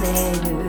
better.